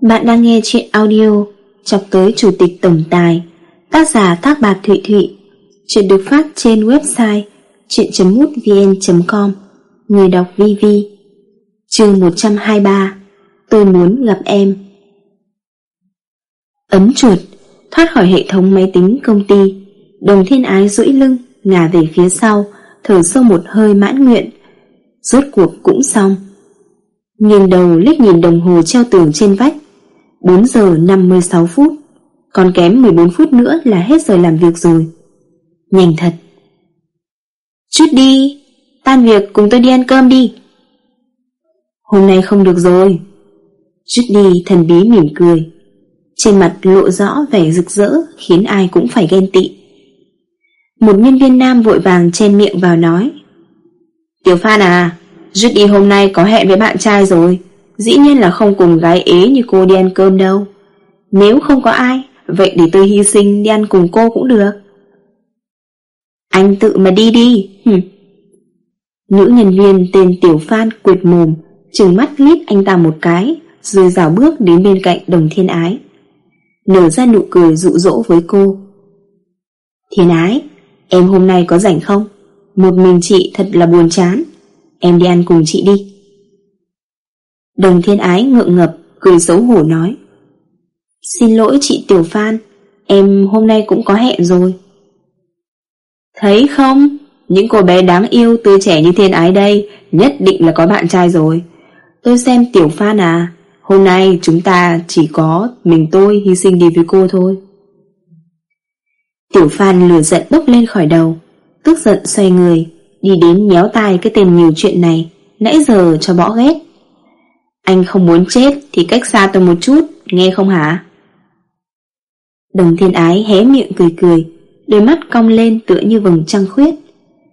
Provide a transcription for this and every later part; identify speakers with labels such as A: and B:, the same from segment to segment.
A: Bạn đang nghe chuyện audio Chọc tới Chủ tịch Tổng Tài, Tác giả Thác Bạc Thụy Thụy. Chuyện được phát trên website chuyện.mútvn.com Người đọc VV Chương 123 Tôi muốn gặp em. Ấn chuột, Thoát khỏi hệ thống máy tính công ty. Đồng thiên ái duỗi lưng, Ngả về phía sau, Thở sâu một hơi mãn nguyện. Rốt cuộc cũng xong. Nghiêng đầu liếc nhìn đồng hồ treo tường trên vách. 4 giờ 56 phút. Còn kém 14 phút nữa là hết giờ làm việc rồi. Nhanh thật. Chút đi, Tan việc cùng tôi đi ăn cơm đi. Hôm nay không được rồi. Chút đi, thần bí mỉm cười. Trên mặt lộ rõ vẻ rực rỡ, Khiến ai cũng phải ghen tị. Một nhân viên nam vội vàng chen miệng vào nói. Tiểu Phan à Judy hôm nay có hẹn với bạn trai rồi, Dĩ nhiên là không cùng gái ế như cô đi ăn cơm đâu. Nếu không có ai, Vậy để tôi hy sinh đi ăn cùng cô cũng được. Anh tự mà đi đi Hừm. Nữ nhân viên tên Tiểu Phan quệt mồm, Trừng mắt liếc anh ta một cái, Rồi dào bước đến bên cạnh đồng thiên ái. Nở ra nụ cười dụ dỗ với cô. Thiên ái, Em hôm nay có rảnh không? Một mình chị thật là buồn chán. Em đi ăn cùng chị đi. Đồng thiên ái ngượng ngập, Cười xấu hổ nói. Xin lỗi chị Tiểu Phan, Em hôm nay cũng có hẹn rồi. Thấy không? Những cô bé đáng yêu tươi trẻ như thiên ái đây, Nhất định là có bạn trai rồi. Tôi xem Tiểu Phan à Hôm nay chúng ta chỉ có Mình tôi hy sinh đi với cô thôi. Tiểu Phan lửa giận bốc lên khỏi đầu, Tức giận xoay người. Đi đến nhéo tai cái tên nhiều chuyện này, Nãy giờ cho bỏ ghét. Anh không muốn chết Thì cách xa tôi một chút, Nghe không hả? Đồng thiên ái hé miệng cười cười, Đôi mắt cong lên tựa như vầng trăng khuyết.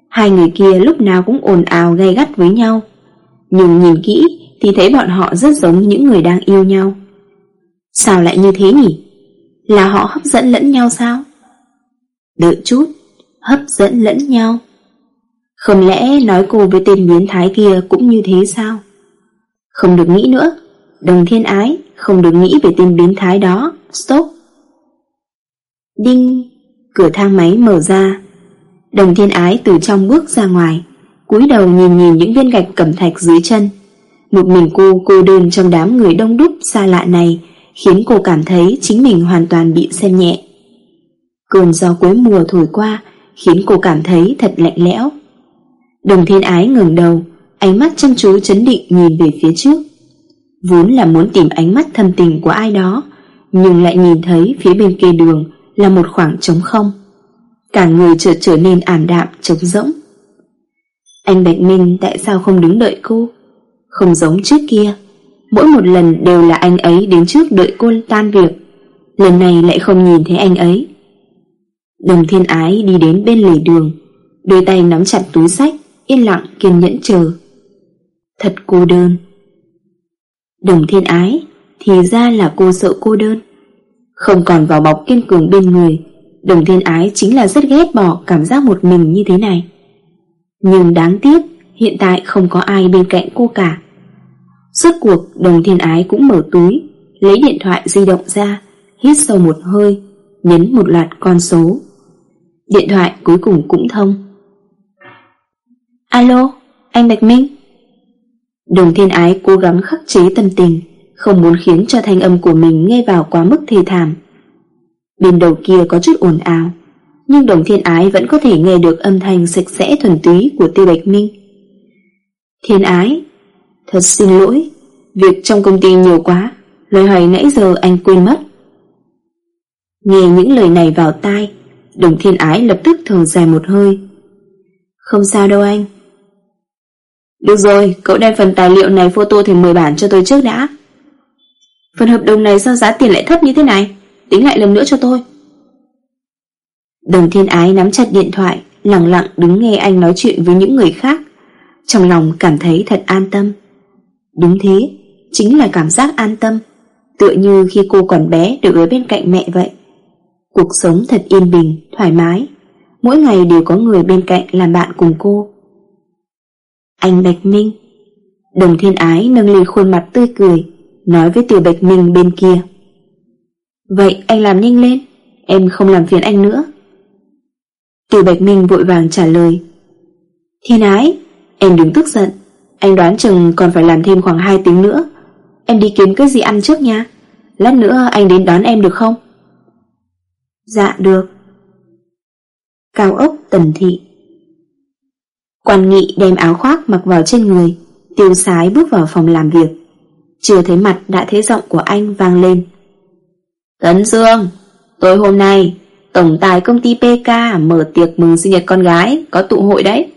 A: Hai người kia lúc nào cũng ồn ào gay gắt với nhau. Nhưng nhìn kỹ Thì thấy bọn họ rất giống những người đang yêu nhau. Sao lại như thế nhỉ? Là họ hấp dẫn lẫn nhau sao? Đợi chút, Hấp dẫn lẫn nhau không lẽ nói cô với tên biến thái kia cũng như thế sao? Không được nghĩ nữa. Đồng thiên ái, không được nghĩ về tên biến thái đó. Stop. Đinh. Cửa thang máy mở ra. Đồng thiên ái từ trong bước ra ngoài. cúi đầu nhìn nhìn những viên gạch cẩm thạch dưới chân. Một mình cô cô đơn trong đám người đông đúc xa lạ này khiến cô cảm thấy chính mình hoàn toàn bị xem nhẹ. Cơn gió cuối mùa thổi qua khiến cô cảm thấy thật lạnh lẽo. Đồng thiên ái ngừng đầu, Ánh mắt chăm chú chấn định nhìn về phía trước. Vốn là muốn tìm ánh mắt thâm tình của ai đó, Nhưng lại nhìn thấy phía bên kia đường Là một khoảng trống không. Cả người chợt trở nên ảm đạm, trống rỗng. Anh Bạch Minh, tại sao không đứng đợi cô? Không giống trước kia. Mỗi một lần đều là anh ấy đến trước đợi cô tan việc. Lần này lại không nhìn thấy anh ấy. Đồng thiên ái đi đến bên lề đường, Đôi tay nắm chặt túi sách yên lặng kiên nhẫn chờ. Thật cô đơn. Đồng thiên ái, thì ra là cô sợ cô đơn. Không còn vào bọc kiên cường bên người, đồng thiên ái chính là rất ghét bỏ cảm giác một mình như thế này. Nhưng đáng tiếc, hiện tại không có ai bên cạnh cô cả. Suốt cuộc, đồng thiên ái cũng mở túi, lấy điện thoại di động ra, hít sâu một hơi, nhấn một loạt con số. Điện thoại cuối cùng cũng thông. Alo, anh Bạch Minh. Đường thiên ái cố gắng khắc chế tâm tình Không muốn khiến cho thanh âm của mình nghe vào quá mức thê thảm. Bên đầu kia có chút ồn ào Nhưng đồng thiên ái vẫn có thể nghe được âm thanh sạch sẽ thuần túy của tiêu Bạch Minh. Thiên ái Thật xin lỗi Việc trong công ty nhiều quá Lời hỏi nãy giờ anh quên mất. Nghe những lời này vào tai Đồng thiên ái lập tức thở dài một hơi. Không sao đâu anh được rồi, cậu đem phần tài liệu này photo thành 10 bản cho tôi trước đã. Phần hợp đồng này sao giá tiền lại thấp như thế này? Tính lại lần nữa cho tôi. Đồng thiên ái nắm chặt điện thoại, lặng lặng đứng nghe anh nói chuyện với những người khác. Trong lòng cảm thấy thật an tâm. Đúng thế, chính là cảm giác an tâm. Tựa như khi cô còn bé được ở bên cạnh mẹ vậy. Cuộc sống thật yên bình, thoải mái. Mỗi ngày đều có người bên cạnh làm bạn cùng cô. Anh Bạch Minh. Đồng thiên ái nâng lên khuôn mặt tươi cười, Nói với Tiểu Bạch Minh bên kia. Vậy anh làm nhanh lên, Em không làm phiền anh nữa. Tiểu Bạch Minh vội vàng trả lời. Thiên ái, Em đừng tức giận. Anh đoán chừng còn phải làm thêm khoảng 2 tiếng nữa. Em đi kiếm cái gì ăn trước nha. Lát nữa anh đến đón em được không? Dạ được. Cao ốc tần thị. Quan nghị đem áo khoác mặc vào trên người Tiêu sái bước vào phòng làm việc. Chưa thấy mặt đã thấy giọng của anh vang lên. Tấn Dương Tối hôm nay Tổng tài công ty PK mở tiệc mừng sinh nhật con gái Có tụ hội đấy.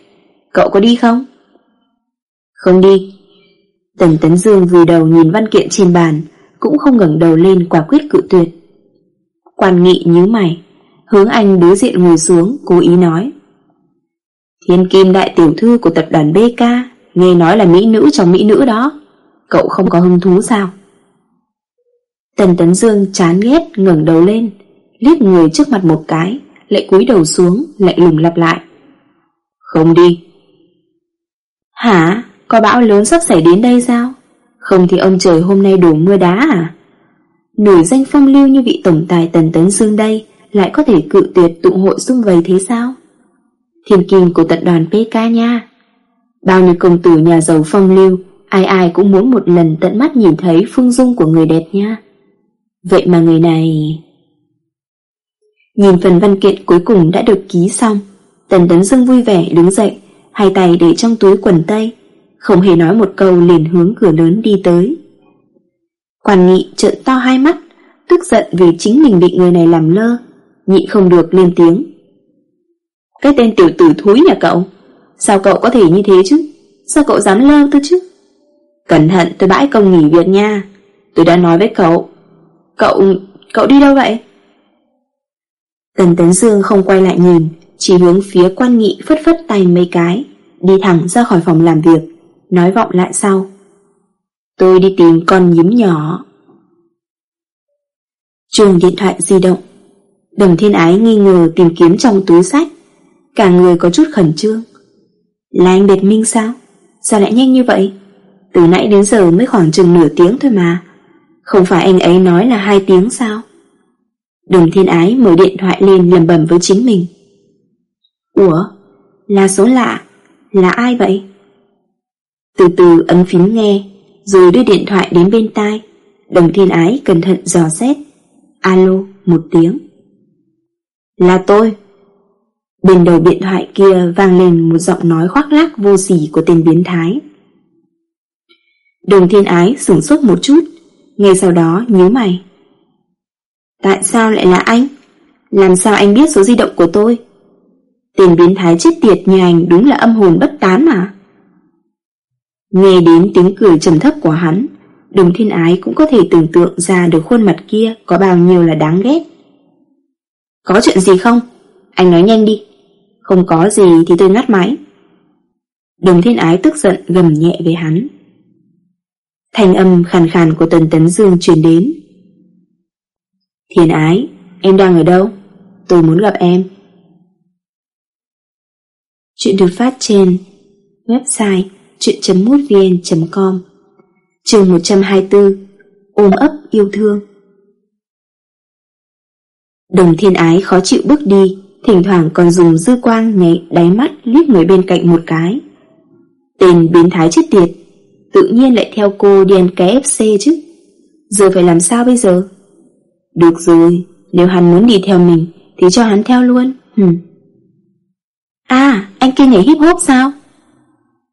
A: Cậu có đi không? Không đi. Tần Tấn Dương vùi đầu nhìn văn kiện trên bàn Cũng không ngẩng đầu lên quả quyết cự tuyệt. Quan nghị nhíu mày Hướng anh đối diện ngồi xuống Cố ý nói Thiên kim đại tiểu thư của tập đoàn BK Nghe nói là mỹ nữ trong mỹ nữ đó. Cậu không có hứng thú sao? Tần Tấn Dương chán ghét, ngẩng đầu lên, Liếc người trước mặt một cái, Lại cúi đầu xuống Lại lùng lặp lại. Không đi. Hả? Có bão lớn sắp xảy đến đây sao? Không thì ông trời hôm nay đổ mưa đá à? Nổi danh phong lưu như vị tổng tài Tần Tấn Dương đây, Lại có thể cự tuyệt tụ hội xung vầy thế sao? Thiên kim của tập đoàn PK nha. Bao nhiêu công tử nhà giàu phong lưu, Ai ai cũng muốn một lần tận mắt nhìn thấy phương dung của người đẹp nha. Vậy mà người này... Nhìn phần văn kiện cuối cùng đã được ký xong, Tần Tấn Dương vui vẻ đứng dậy, Hai tay để trong túi quần tây, Không hề nói một câu liền hướng cửa lớn đi tới. Quản nghị trợn to hai mắt, Tức giận vì chính mình bị người này làm lơ, Nhị không được lên tiếng. Cái tên tiểu tử thúi nhà cậu. Sao cậu có thể như thế chứ? Sao cậu dám lơ tôi chứ? Cẩn thận, tôi bãi công nghỉ việc nha. Tôi đã nói với cậu. Cậu... cậu đi đâu vậy? Tần Tấn Dương không quay lại nhìn, Chỉ hướng phía quan nghị phất phất tay mấy cái, Đi thẳng ra khỏi phòng làm việc, Nói vọng lại sau. Tôi đi tìm con nhím nhỏ. Chuông điện thoại di động. Đồng thiên ái nghi ngờ tìm kiếm trong túi sách. Cả người có chút khẩn trương. Là anh Biệt Minh sao? Sao lại nhanh như vậy? Từ nãy đến giờ mới khoảng chừng nửa tiếng thôi mà. Không phải anh ấy nói là hai tiếng sao? Đồng thiên ái mở điện thoại lên lầm bầm với chính mình. Ủa? Là số lạ? Là ai vậy? Từ từ ấn phím nghe, Rồi đưa điện thoại đến bên tai. Đồng thiên ái cẩn thận dò xét. Alo, một tiếng. Là tôi. Bên đầu điện thoại kia vang lên một giọng nói khoác lác vô sỉ của tên biến thái đường thiên ái sửng sốt một chút Ngay sau đó nhíu mày Tại sao lại là anh? Làm sao anh biết số di động của tôi? Tên biến thái chết tiệt như anh đúng là âm hồn bất tán mà. Nghe đến tiếng cười trầm thấp của hắn, đồng thiên ái cũng có thể tưởng tượng ra được khuôn mặt kia có bao nhiêu là đáng ghét. Có chuyện gì không? Anh nói nhanh đi. Không có gì thì tôi ngắt máy. Đồng thiên ái tức giận gầm nhẹ với hắn. thanh âm khàn khàn của Tần Tấn Dương truyền đến. Thiên ái, em đang ở đâu? Tôi muốn gặp em. Chuyện được phát trên website chuyện.mútvn.com Trường 124 Ôm ấp yêu thương Đồng thiên ái khó chịu bước đi Thỉnh thoảng còn dùng dư quang nhảy đáy mắt liếc người bên cạnh một cái Tên biến thái chết tiệt Tự nhiên lại theo cô đi ăn cái FC chứ Giờ phải làm sao bây giờ được rồi, nếu hắn muốn đi theo mình Thì cho hắn theo luôn Hừm. À, anh kia nhảy hip hop sao?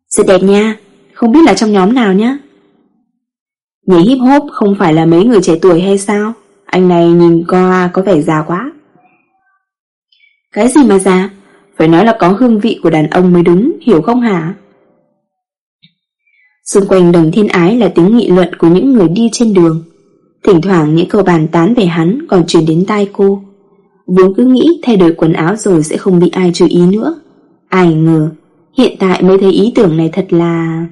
A: Rất đẹp nha Không biết là trong nhóm nào nhá Nhảy hip hop không phải là mấy người trẻ tuổi hay sao? Anh này nhìn qua có vẻ già quá cái gì mà già? Phải nói là có hương vị của đàn ông mới đúng, Hiểu không hả? Xung quanh đồng thiên ái là tiếng nghị luận của những người đi trên đường. Thỉnh thoảng những câu bàn tán về hắn còn truyền đến tai cô. Vốn cứ nghĩ thay đổi quần áo rồi sẽ không bị ai chú ý nữa. Ai ngờ, Hiện tại mới thấy ý tưởng này thật là...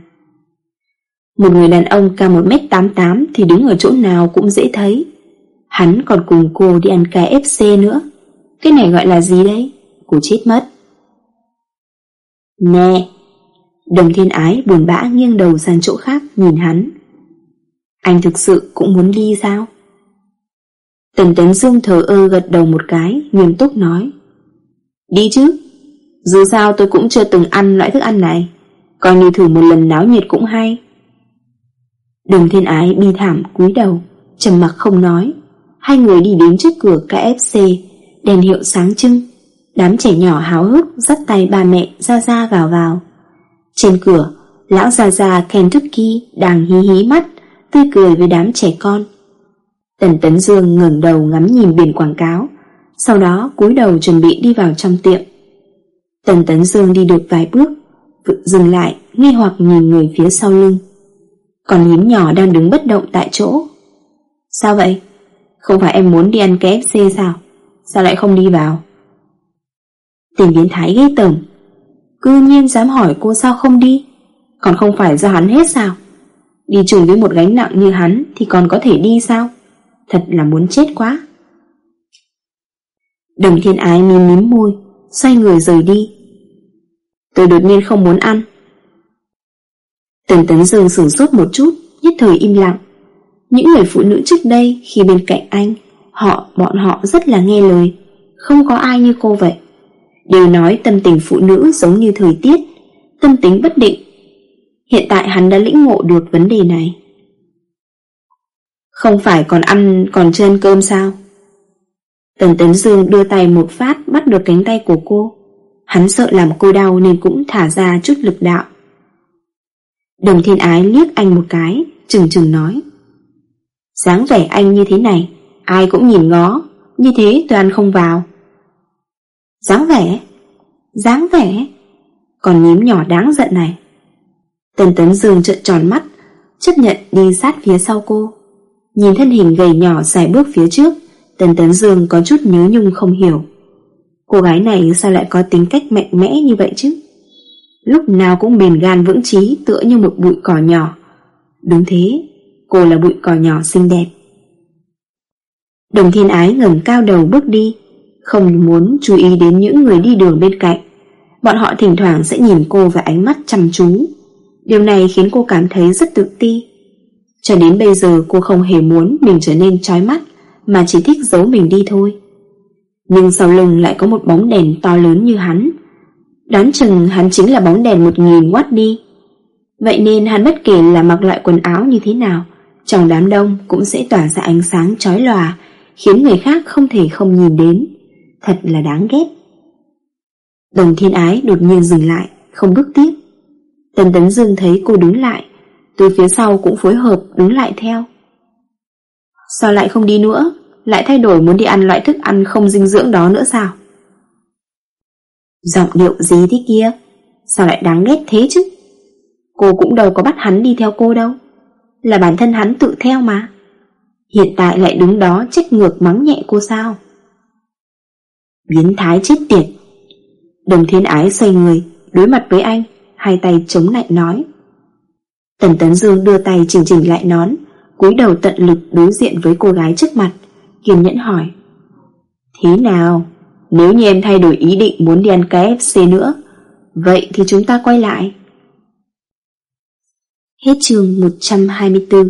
A: Một người đàn ông cao 1m88 thì đứng ở chỗ nào cũng dễ thấy. Hắn còn cùng cô đi ăn KFC nữa. Cái này gọi là gì đấy? Cô chết mất Nè Đồng thiên ái buồn bã nghiêng đầu sang chỗ khác nhìn hắn Anh thực sự cũng muốn đi sao? Tần Tấn Dương thờ ơ gật đầu một cái, nghiêm túc nói. Đi chứ, dù sao tôi cũng chưa từng ăn loại thức ăn này, coi như thử một lần náo nhiệt cũng hay. Đồng thiên ái bi thảm cúi đầu, trầm mặc không nói. Hai người đi đến trước cửa KFC, đèn hiệu sáng trưng. Đám trẻ nhỏ háo hức dắt tay ba mẹ ra ra vào vào. Trên cửa, lão già già Kentucky đang hí hí mắt, tươi cười với đám trẻ con. Tần Tấn Dương ngẩng đầu ngắm nhìn biển quảng cáo, sau đó cúi đầu chuẩn bị đi vào trong tiệm. Tần Tấn Dương đi được vài bước, dừng lại, nghi hoặc nhìn người phía sau lưng. Còn nhím nhỏ đang đứng bất động tại chỗ. Sao vậy? Không phải em muốn đi ăn KFC sao? Sao lại không đi vào? Tình biến thái ghê tởm. Cư nhiên dám hỏi cô sao không đi? Còn không phải do hắn hết sao? Đi chung với một gánh nặng như hắn thì còn có thể đi sao? Thật là muốn chết quá. Đồng thiên ái mím mím môi, xoay người rời đi. Tôi đột nhiên không muốn ăn. Tần Tấn Dương sửng sốt một chút, nhất thời im lặng. Những người phụ nữ trước đây khi bên cạnh anh, họ, bọn họ rất là nghe lời, không có ai như cô vậy. Đều nói tâm tình phụ nữ giống như thời tiết, tâm tính bất định. Hiện tại hắn đã lĩnh ngộ được vấn đề này. Không phải còn ăn còn chưa ăn cơm sao? Tần Tấn Dương đưa tay một phát bắt được cánh tay của cô. Hắn sợ làm cô đau nên cũng thả ra chút lực đạo. Đồng thiên ái liếc anh một cái, chừng chừng nói. dáng vẻ anh như thế này, ai cũng nhìn ngó, như thế tôi ăn không vào. dáng vẻ? dáng vẻ? Còn nhím nhỏ đáng giận này. Tần Tấn Dương trợn tròn mắt, chấp nhận đi sát phía sau cô. Nhìn thân hình gầy nhỏ dài bước phía trước, Tần Tấn Dương có chút nhớ nhung không hiểu. Cô gái này sao lại có tính cách mạnh mẽ như vậy chứ? Lúc nào cũng bền gan vững trí tựa như một bụi cỏ nhỏ. Đúng thế, cô là bụi cỏ nhỏ xinh đẹp. Đồng thiên ái ngẩng cao đầu bước đi, không muốn chú ý đến những người đi đường bên cạnh. Bọn họ thỉnh thoảng sẽ nhìn cô với ánh mắt chăm chú. Điều này khiến cô cảm thấy rất tự ti. Cho đến bây giờ cô không hề muốn mình trở nên trói mắt, mà chỉ thích giấu mình đi thôi. Nhưng sau lưng lại có một bóng đèn to lớn như hắn. Đoán chừng hắn chính là bóng đèn một nghìn watt đi. Vậy nên hắn bất kể là mặc loại quần áo như thế nào, trong đám đông cũng sẽ tỏa ra ánh sáng chói lòa, khiến người khác không thể không nhìn đến. Thật là đáng ghét. Đồng thiên ái đột nhiên dừng lại, không bước tiếp. Tần Tấn Dương thấy cô đứng lại, từ phía sau cũng phối hợp đứng lại theo. Sao lại không đi nữa? Lại thay đổi muốn đi ăn loại thức ăn không dinh dưỡng đó nữa sao? Giọng điệu gì thế kia? Sao lại đáng ghét thế chứ? Cô cũng đâu có bắt hắn đi theo cô đâu. Là bản thân hắn tự theo mà. Hiện tại lại đứng đó trách ngược mắng nhẹ cô sao? Biến thái chết tiệt. Đồng thiên ái xoay người, đối mặt với anh, hai tay chống lại nói. Tần Tấn Dương đưa tay chỉnh chỉnh lại nón, cúi đầu tận lực đối diện với cô gái trước mặt, kiên nhẫn hỏi. Thế nào? Nếu như em thay đổi ý định muốn đi ăn KFC nữa, vậy thì chúng ta quay lại. Hết chương 124,